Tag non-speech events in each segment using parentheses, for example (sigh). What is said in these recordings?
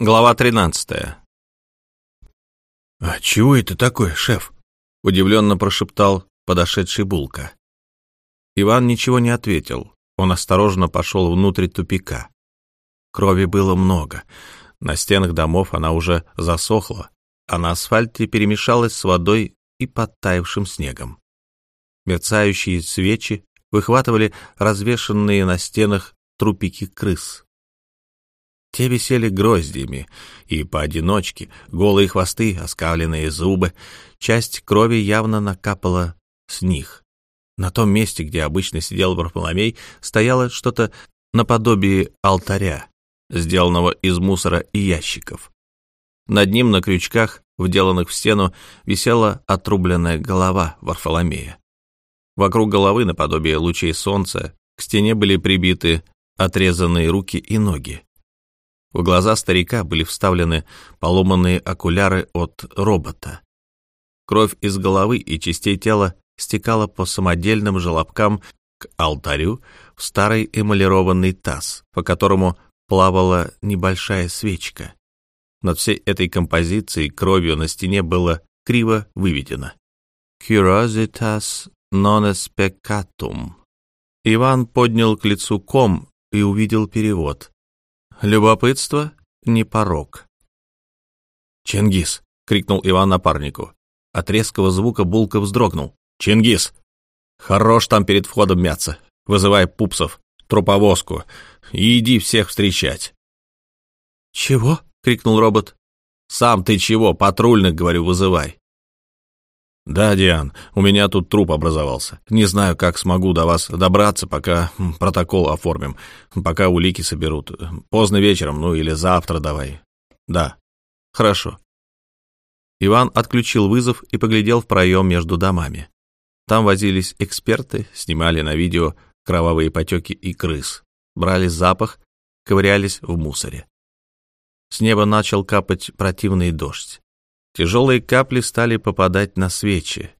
Глава 13. «А чего это такое, шеф?» — удивленно прошептал подошедший Булка. Иван ничего не ответил. Он осторожно пошел внутрь тупика. Крови было много. На стенах домов она уже засохла, а на асфальте перемешалась с водой и подтаявшим снегом. Мерцающие свечи выхватывали развешанные на стенах трупики крыс. Те висели гроздьями, и поодиночке, голые хвосты, оскаленные зубы, часть крови явно накапала с них. На том месте, где обычно сидел Варфоломей, стояло что-то наподобие алтаря, сделанного из мусора и ящиков. Над ним на крючках, вделанных в стену, висела отрубленная голова Варфоломея. Вокруг головы, наподобие лучей солнца, к стене были прибиты отрезанные руки и ноги. В глаза старика были вставлены поломанные окуляры от робота. Кровь из головы и частей тела стекала по самодельным желобкам к алтарю в старый эмалированный таз, по которому плавала небольшая свечка. Над всей этой композицией кровью на стене было криво выведено «Curiositas non est peccatum». Иван поднял к лицу ком и увидел перевод. Любопытство — не порог. «Чингис!» — крикнул Иван напарнику. От резкого звука Булка вздрогнул. «Чингис! Хорош там перед входом мяться. Вызывай пупсов, труповозку и иди всех встречать». «Чего?» — крикнул робот. «Сам ты чего? Патрульных, говорю, вызывай». «Да, Диан, у меня тут труп образовался. Не знаю, как смогу до вас добраться, пока протокол оформим, пока улики соберут. Поздно вечером, ну или завтра давай». «Да, хорошо». Иван отключил вызов и поглядел в проем между домами. Там возились эксперты, снимали на видео кровавые потеки и крыс, брали запах, ковырялись в мусоре. С неба начал капать противный дождь. Тяжелые капли стали попадать на свечи,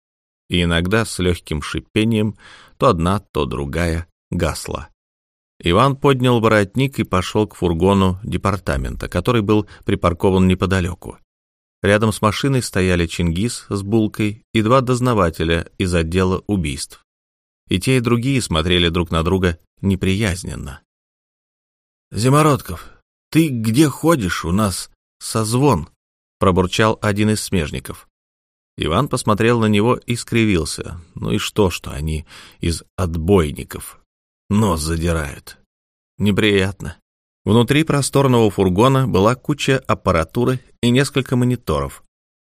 и иногда с легким шипением то одна, то другая гасла. Иван поднял воротник и пошел к фургону департамента, который был припаркован неподалеку. Рядом с машиной стояли Чингис с булкой и два дознавателя из отдела убийств. И те, и другие смотрели друг на друга неприязненно. «Зимородков, ты где ходишь? У нас созвон», пробурчал один из смежников. Иван посмотрел на него и скривился. Ну и что, что они из отбойников? Нос задирают. Неприятно. Внутри просторного фургона была куча аппаратуры и несколько мониторов.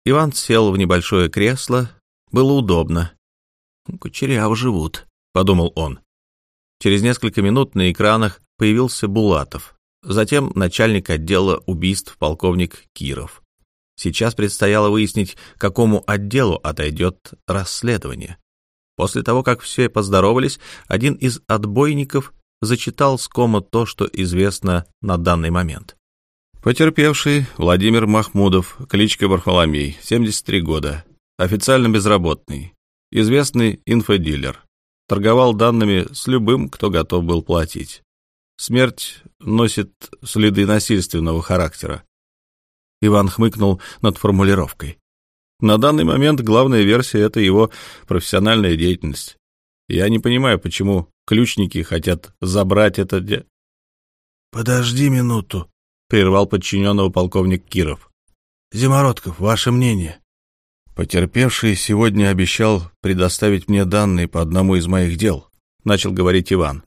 Иван сел в небольшое кресло. Было удобно. «Кучеряво живут», — подумал он. Через несколько минут на экранах появился Булатов. Затем начальник отдела убийств полковник Киров. Сейчас предстояло выяснить, какому отделу отойдет расследование. После того, как все поздоровались, один из отбойников зачитал с кома то, что известно на данный момент. Потерпевший Владимир Махмудов, кличка Варфоломей, 73 года, официально безработный, известный инфодилер, торговал данными с любым, кто готов был платить. Смерть носит следы насильственного характера. Иван хмыкнул над формулировкой. На данный момент главная версия — это его профессиональная деятельность. Я не понимаю, почему ключники хотят забрать это... Де... «Подожди минуту», — прервал подчиненного полковник Киров. «Зимородков, ваше мнение?» «Потерпевший сегодня обещал предоставить мне данные по одному из моих дел», — начал говорить Иван.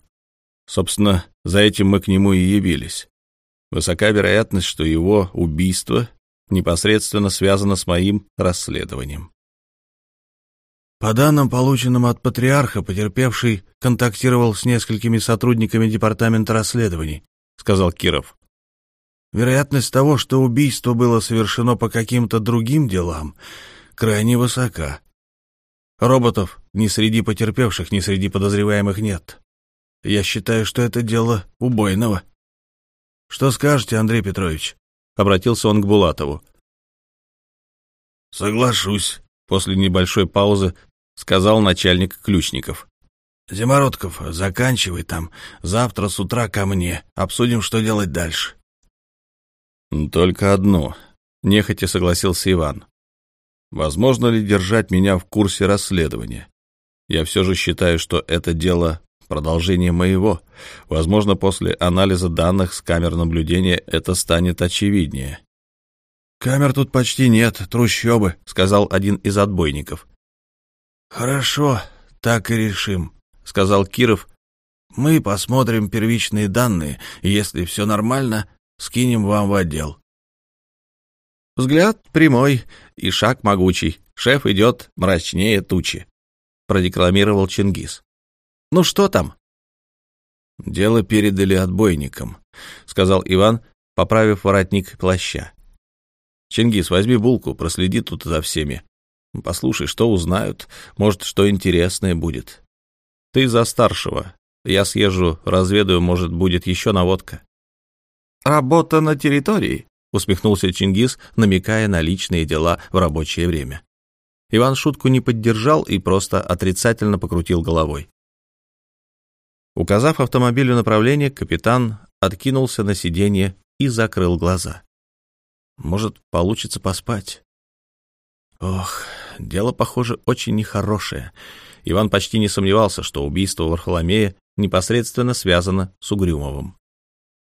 «Собственно, за этим мы к нему и явились. Высока вероятность, что его убийство непосредственно связано с моим расследованием. По данным, полученным от патриарха, потерпевший контактировал с несколькими сотрудниками департамента расследований, сказал Киров. Вероятность того, что убийство было совершено по каким-то другим делам, крайне высока. Роботов ни среди потерпевших, ни среди подозреваемых нет. Я считаю, что это дело убойного. Что скажете, Андрей Петрович? Обратился он к Булатову. Соглашусь. После небольшой паузы сказал начальник ключников. Зимородков, заканчивай там. Завтра с утра ко мне. Обсудим, что делать дальше. Только одну. Нехотя согласился Иван. Возможно ли держать меня в курсе расследования? Я все же считаю, что это дело продолжение моего. Возможно, после анализа данных с камер наблюдения это станет очевиднее. «Камер тут почти нет, трущобы», — сказал один из отбойников. «Хорошо, так и решим», — сказал Киров. «Мы посмотрим первичные данные, и если все нормально, скинем вам в отдел». Взгляд прямой и шаг могучий. Шеф идет мрачнее тучи, — продекламировал Чингис. «Ну что там?» «Дело передали отбойникам», — сказал Иван, поправив воротник плаща. «Чингис, возьми булку, проследи тут за всеми. Послушай, что узнают, может, что интересное будет. Ты за старшего. Я съезжу, разведаю, может, будет еще наводка». «Работа на территории», — усмехнулся Чингис, намекая на личные дела в рабочее время. Иван шутку не поддержал и просто отрицательно покрутил головой. Указав автомобилю направление, капитан откинулся на сиденье и закрыл глаза. Может, получится поспать. Ох, дело, похоже, очень нехорошее. Иван почти не сомневался, что убийство Варфоломея непосредственно связано с Угрюмовым.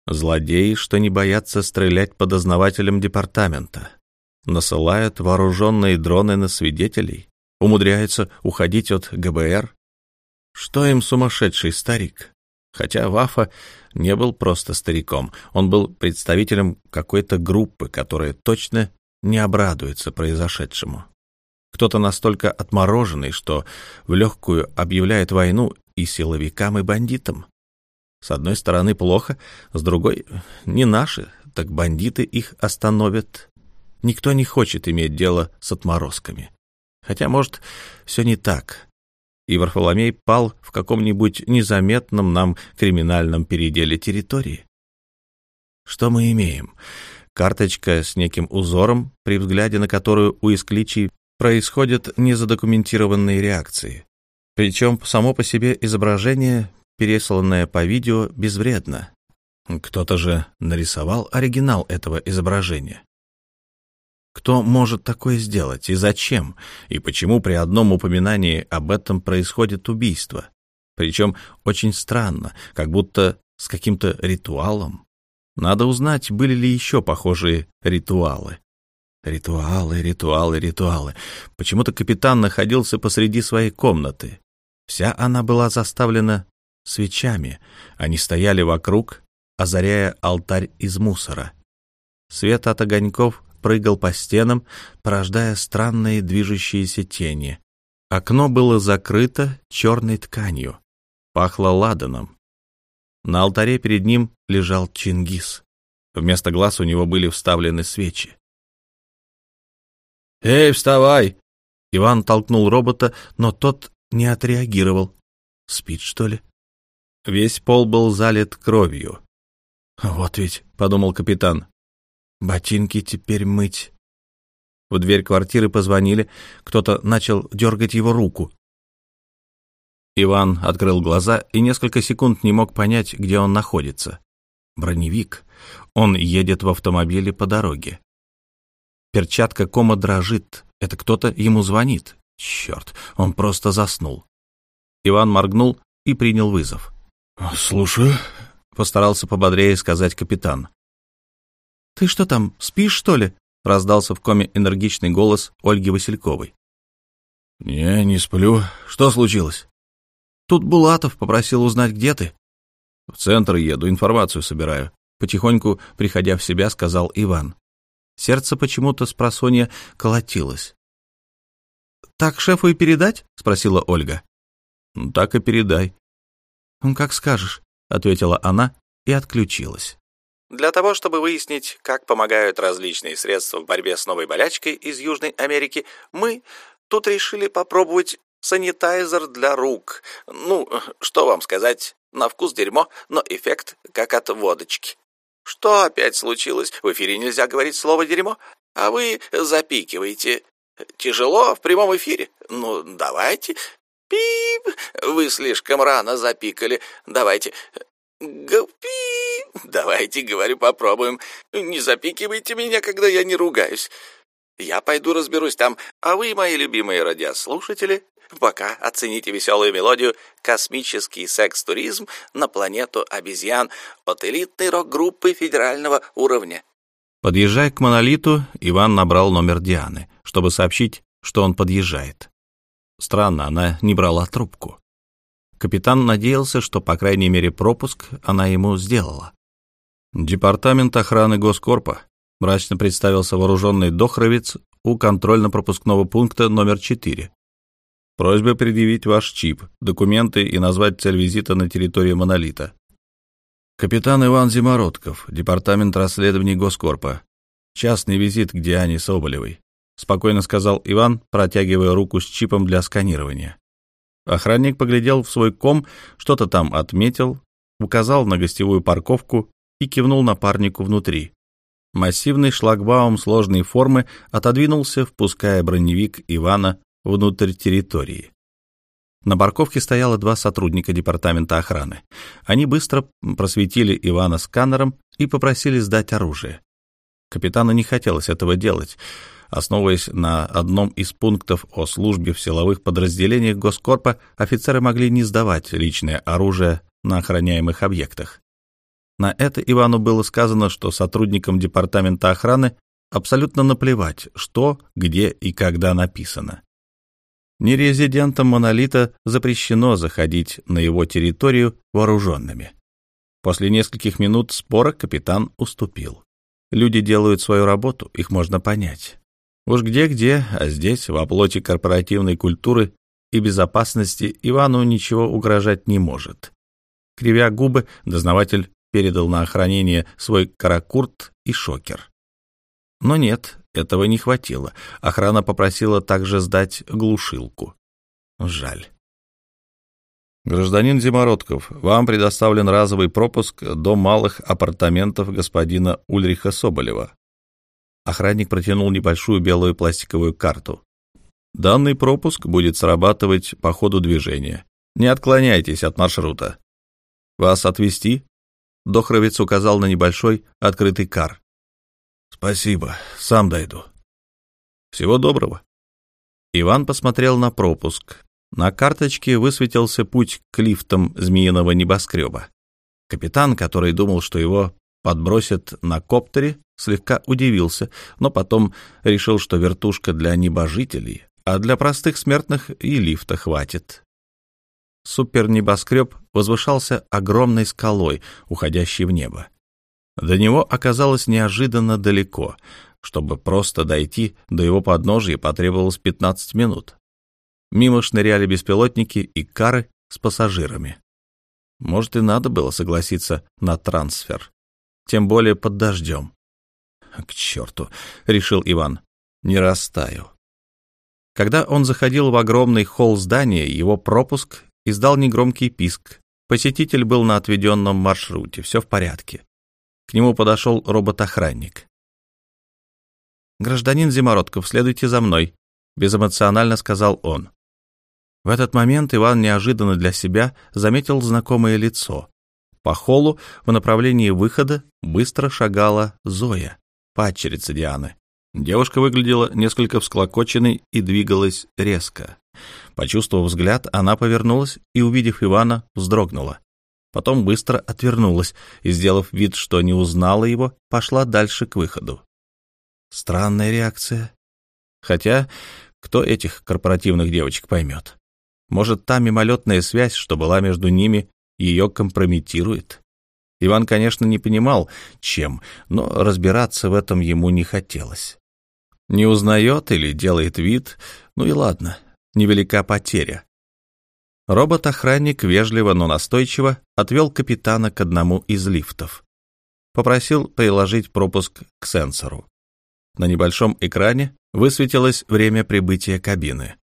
Злодеи, что не боятся стрелять по дознавателям департамента, насылают вооруженные дроны на свидетелей, умудряются уходить от ГБР, что им сумасшедший старик? Хотя Вафа не был просто стариком, он был представителем какой-то группы, которая точно не обрадуется произошедшему. Кто-то настолько отмороженный, что в легкую объявляет войну и силовикам, и бандитам. С одной стороны плохо, с другой — не наши, так бандиты их остановят. Никто не хочет иметь дело с отморозками. Хотя, может, все не так и Варфоломей пал в каком-нибудь незаметном нам криминальном переделе территории. Что мы имеем? Карточка с неким узором, при взгляде на которую у искличий происходят незадокументированные реакции. Причем само по себе изображение, пересланное по видео, безвредно. Кто-то же нарисовал оригинал этого изображения. Кто может такое сделать и зачем? И почему при одном упоминании об этом происходит убийство? Причем очень странно, как будто с каким-то ритуалом. Надо узнать, были ли еще похожие ритуалы. Ритуалы, ритуалы, ритуалы. Почему-то капитан находился посреди своей комнаты. Вся она была заставлена свечами. Они стояли вокруг, озаряя алтарь из мусора. Свет от огоньков прыгал по стенам, порождая странные движущиеся тени. Окно было закрыто черной тканью. Пахло ладаном. На алтаре перед ним лежал Чингис. Вместо глаз у него были вставлены свечи. «Эй, вставай!» Иван толкнул робота, но тот не отреагировал. Спит, что ли? Весь пол был залит кровью. «Вот ведь», — подумал капитан, Ботинки теперь мыть. В дверь квартиры позвонили, кто-то начал дергать его руку. Иван открыл глаза и несколько секунд не мог понять, где он находится. Броневик. Он едет в автомобиле по дороге. Перчатка кома дрожит. Это кто-то ему звонит. Черт, он просто заснул. Иван моргнул и принял вызов. «Слушаю», — постарался пободрее сказать капитан. «Ты что там, спишь, что ли?» — раздался в коме энергичный голос Ольги Васильковой. «Не, не сплю. Что случилось?» «Тут Булатов попросил узнать, где ты». «В центр еду, информацию собираю», — потихоньку, приходя в себя, сказал Иван. Сердце почему-то с просонья колотилось. «Так шефу и передать?» — спросила Ольга. «Так и передай». «Как скажешь», — ответила она и отключилась. Для того, чтобы выяснить, как помогают различные средства в борьбе с новой болячкой из Южной Америки, мы тут решили попробовать санитайзер для рук. Ну, что вам сказать, на вкус дерьмо, но эффект как от водочки. Что опять случилось? В эфире нельзя говорить слово «дерьмо», а вы запикиваете. Тяжело в прямом эфире? Ну, давайте. Пип! Вы слишком рано запикали. Давайте. Пип! (laughs) Давайте, говорю, попробуем. Не запикивайте меня, когда я не ругаюсь. Я пойду разберусь там, а вы, мои любимые радиослушатели, пока оцените веселую мелодию «Космический секс-туризм на планету обезьян» от элитной рок-группы федерального уровня. Подъезжая к монолиту, Иван набрал номер Дианы, чтобы сообщить, что он подъезжает. Странно, она не брала трубку. Капитан надеялся, что, по крайней мере, пропуск она ему сделала. Департамент охраны Госкорпа мрачно представился вооруженный дохровец у контрольно-пропускного пункта номер 4. Просьба предъявить ваш чип, документы и назвать цель визита на территорию монолита. Капитан Иван Зимородков, департамент расследований Госкорпа. Частный визит к Диане Соболевой, спокойно сказал Иван, протягивая руку с чипом для сканирования. Охранник поглядел в свой ком, что-то там отметил, указал на гостевую парковку и кивнул напарнику внутри. Массивный шлагбаум сложной формы отодвинулся, впуская броневик Ивана внутрь территории. На парковке стояло два сотрудника департамента охраны. Они быстро просветили Ивана сканером и попросили сдать оружие. Капитану не хотелось этого делать. Основываясь на одном из пунктов о службе в силовых подразделениях Госкорпа, офицеры могли не сдавать личное оружие на охраняемых объектах. На это Ивану было сказано, что сотрудникам департамента охраны абсолютно наплевать, что, где и когда написано. Нерезидентам «Монолита» запрещено заходить на его территорию вооруженными. После нескольких минут спора капитан уступил. Люди делают свою работу, их можно понять. Уж где-где, а здесь, в оплоте корпоративной культуры и безопасности, Ивану ничего угрожать не может. Кривя губы, дознаватель передал на охранение свой каракурт и шокер. Но нет, этого не хватило. Охрана попросила также сдать глушилку. Жаль. Гражданин Зимородков, вам предоставлен разовый пропуск до малых апартаментов господина Ульриха Соболева. Охранник протянул небольшую белую пластиковую карту. Данный пропуск будет срабатывать по ходу движения. Не отклоняйтесь от маршрута. Вас отвезти? Дохровец указал на небольшой открытый кар. Спасибо, сам дойду. Всего доброго. Иван посмотрел на пропуск. На карточке высветился путь к лифтам змеиного небоскреба. Капитан, который думал, что его подбросят на коптере, слегка удивился, но потом решил, что вертушка для небожителей, а для простых смертных и лифта хватит. Супернебоскреб возвышался огромной скалой, уходящей в небо. До него оказалось неожиданно далеко. Чтобы просто дойти до его подножия потребовалось 15 минут. Мимо шныряли беспилотники и кары с пассажирами. Может, и надо было согласиться на трансфер. Тем более под дождем. «К черту!» — решил Иван. «Не растаю». Когда он заходил в огромный холл здания, его пропуск издал негромкий писк. Посетитель был на отведенном маршруте, все в порядке. К нему подошел робот-охранник. «Гражданин Зимородков, следуйте за мной», — безэмоционально сказал он. В этот момент Иван неожиданно для себя заметил знакомое лицо. По холлу в направлении выхода быстро шагала Зоя, падчерица Дианы. Девушка выглядела несколько всклокоченной и двигалась резко. Почувствовав взгляд, она повернулась и, увидев Ивана, вздрогнула. Потом быстро отвернулась и, сделав вид, что не узнала его, пошла дальше к выходу. Странная реакция. Хотя, кто этих корпоративных девочек поймет? Может, та мимолетная связь, что была между ними, ее компрометирует? Иван, конечно, не понимал, чем, но разбираться в этом ему не хотелось. Не узнает или делает вид, ну и ладно, невелика потеря. Робот-охранник вежливо, но настойчиво отвел капитана к одному из лифтов. Попросил приложить пропуск к сенсору. На небольшом экране высветилось время прибытия кабины.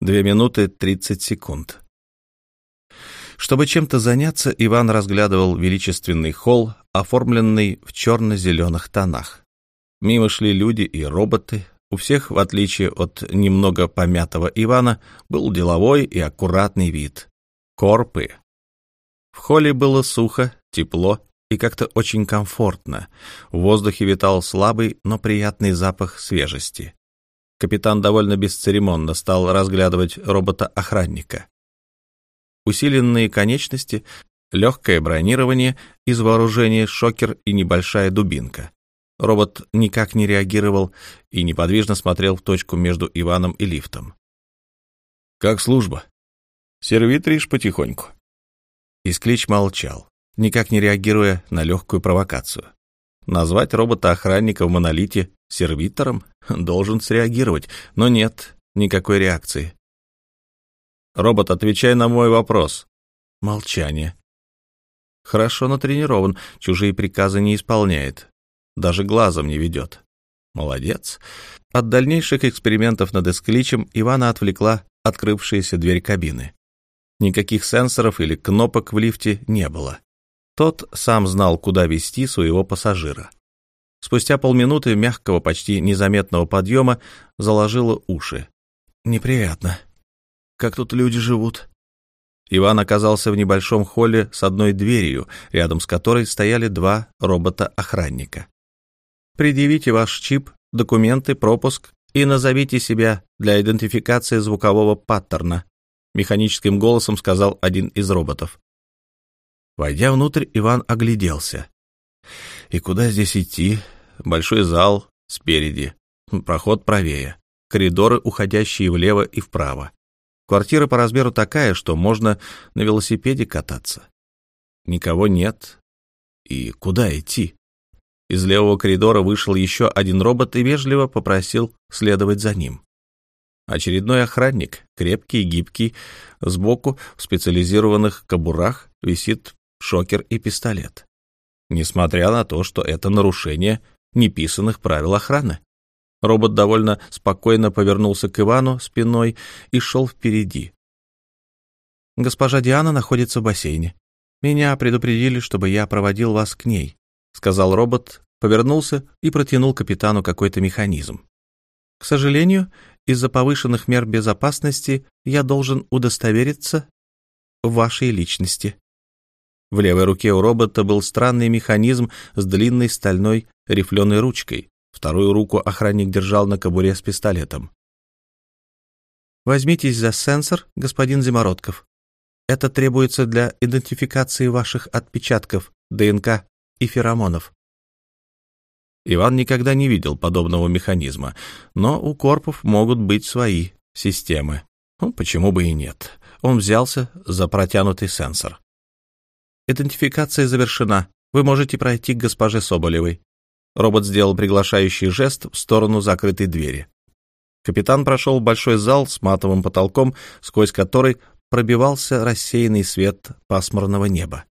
Две минуты тридцать секунд. Чтобы чем-то заняться, Иван разглядывал величественный холл, оформленный в черно-зеленых тонах. Мимо шли люди и роботы, у всех, в отличие от немного помятого Ивана, был деловой и аккуратный вид. Корпы. В холле было сухо, тепло и как-то очень комфортно. В воздухе витал слабый, но приятный запах свежести. Капитан довольно бесцеремонно стал разглядывать робота-охранника. Усиленные конечности, легкое бронирование, из вооружения шокер и небольшая дубинка. Робот никак не реагировал и неподвижно смотрел в точку между Иваном и лифтом. «Как служба?» «Сервитришь потихоньку». Исклич молчал, никак не реагируя на легкую провокацию. Назвать робота-охранника в монолите сервитором должен среагировать, но нет никакой реакции. «Робот, отвечай на мой вопрос». Молчание. Хорошо натренирован, чужие приказы не исполняет, даже глазом не ведет. Молодец. От дальнейших экспериментов над эскличем Ивана отвлекла открывшаяся дверь кабины. Никаких сенсоров или кнопок в лифте не было. Тот сам знал, куда вести своего пассажира. Спустя полминуты мягкого, почти незаметного подъема заложило уши. Неприятно. Как тут люди живут? Иван оказался в небольшом холле с одной дверью, рядом с которой стояли два робота-охранника. «Предъявите ваш чип, документы, пропуск и назовите себя для идентификации звукового паттерна», механическим голосом сказал один из роботов. Войдя внутрь, Иван огляделся. И куда здесь идти? Большой зал спереди, проход правее, коридоры, уходящие влево и вправо. Квартира по размеру такая, что можно на велосипеде кататься. Никого нет. И куда идти? Из левого коридора вышел еще один робот и вежливо попросил следовать за ним. Очередной охранник, крепкий и гибкий, сбоку в специализированных кобурах висит шокер и пистолет. Несмотря на то, что это нарушение неписанных правил охраны. Робот довольно спокойно повернулся к Ивану спиной и шел впереди. «Госпожа Диана находится в бассейне. Меня предупредили, чтобы я проводил вас к ней», — сказал робот, повернулся и протянул капитану какой-то механизм. «К сожалению, из-за повышенных мер безопасности я должен удостовериться в вашей личности». В левой руке у робота был странный механизм с длинной стальной рифленой ручкой, Вторую руку охранник держал на кобуре с пистолетом. «Возьмитесь за сенсор, господин Зимородков. Это требуется для идентификации ваших отпечатков, ДНК и феромонов». Иван никогда не видел подобного механизма, но у корпов могут быть свои системы. Ну, почему бы и нет? Он взялся за протянутый сенсор. «Идентификация завершена. Вы можете пройти к госпоже Соболевой», Робот сделал приглашающий жест в сторону закрытой двери. Капитан прошел в большой зал с матовым потолком, сквозь который пробивался рассеянный свет пасмурного неба.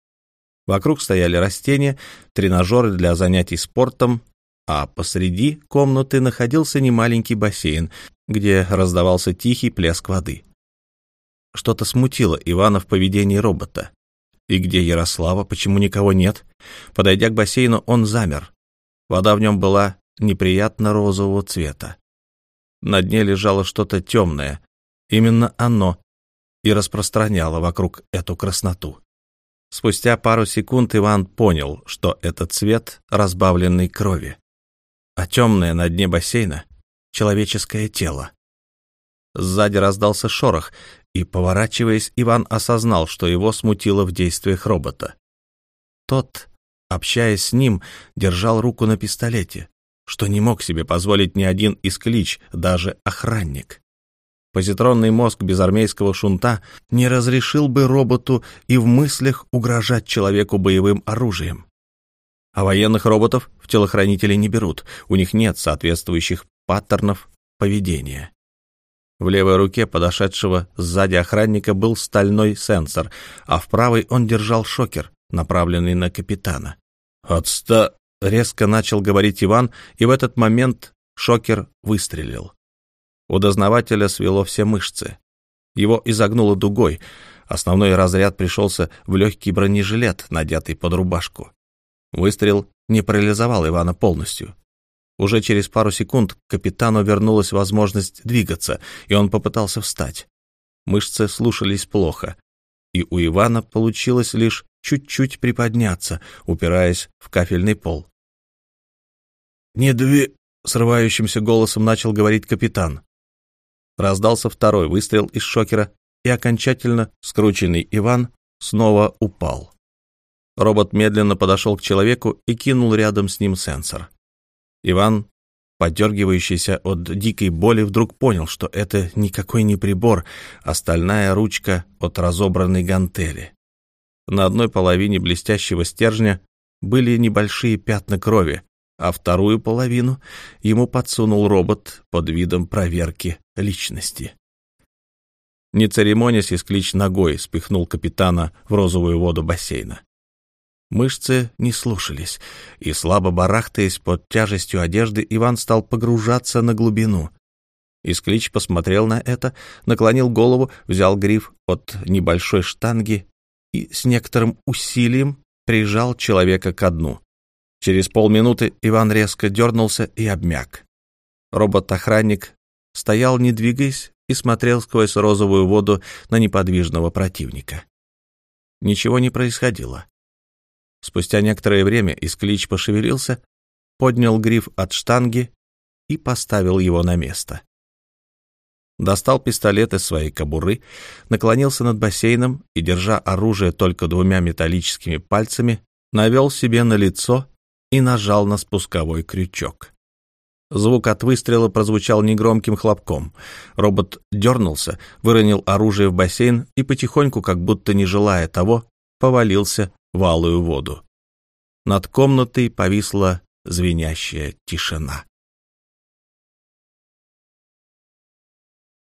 Вокруг стояли растения, тренажеры для занятий спортом, а посреди комнаты находился немаленький бассейн, где раздавался тихий плеск воды. Что-то смутило Ивана в поведении робота. И где Ярослава, почему никого нет? Подойдя к бассейну, он замер. Вода в нем была неприятно розового цвета. На дне лежало что-то темное. Именно оно и распространяло вокруг эту красноту. Спустя пару секунд Иван понял, что это цвет разбавленной крови, а темное на дне бассейна — человеческое тело. Сзади раздался шорох, и, поворачиваясь, Иван осознал, что его смутило в действиях робота. Тот общаясь с ним, держал руку на пистолете, что не мог себе позволить ни один из клич, даже охранник. Позитронный мозг без армейского шунта не разрешил бы роботу и в мыслях угрожать человеку боевым оружием. А военных роботов в телохранители не берут, у них нет соответствующих паттернов поведения. В левой руке подошедшего сзади охранника был стальной сенсор, а в правой он держал шокер, направленный на капитана. «Отста...» — резко начал говорить Иван, и в этот момент шокер выстрелил. У дознавателя свело все мышцы. Его изогнуло дугой. Основной разряд пришелся в легкий бронежилет, надетый под рубашку. Выстрел не парализовал Ивана полностью. Уже через пару секунд капитану вернулась возможность двигаться, и он попытался встать. Мышцы слушались плохо, и у Ивана получилось лишь чуть-чуть приподняться, упираясь в кафельный пол. «Не две...» — срывающимся голосом начал говорить капитан. Раздался второй выстрел из шокера, и окончательно скрученный Иван снова упал. Робот медленно подошел к человеку и кинул рядом с ним сенсор. Иван, подергивающийся от дикой боли, вдруг понял, что это никакой не прибор, а стальная ручка от разобранной гантели. На одной половине блестящего стержня были небольшие пятна крови, а вторую половину ему подсунул робот под видом проверки личности. Не церемонясь, Исклич ногой спихнул капитана в розовую воду бассейна. Мышцы не слушались, и, слабо барахтаясь под тяжестью одежды, Иван стал погружаться на глубину. Исклич посмотрел на это, наклонил голову, взял гриф от небольшой штанги и с некоторым усилием прижал человека ко дну. Через полминуты Иван резко дернулся и обмяк. Робот-охранник стоял, не двигаясь, и смотрел сквозь розовую воду на неподвижного противника. Ничего не происходило. Спустя некоторое время Исклич пошевелился, поднял гриф от штанги и поставил его на место. Достал пистолет из своей кобуры, наклонился над бассейном и, держа оружие только двумя металлическими пальцами, навел себе на лицо и нажал на спусковой крючок. Звук от выстрела прозвучал негромким хлопком. Робот дернулся, выронил оружие в бассейн и потихоньку, как будто не желая того, повалился в алую воду. Над комнатой повисла звенящая тишина.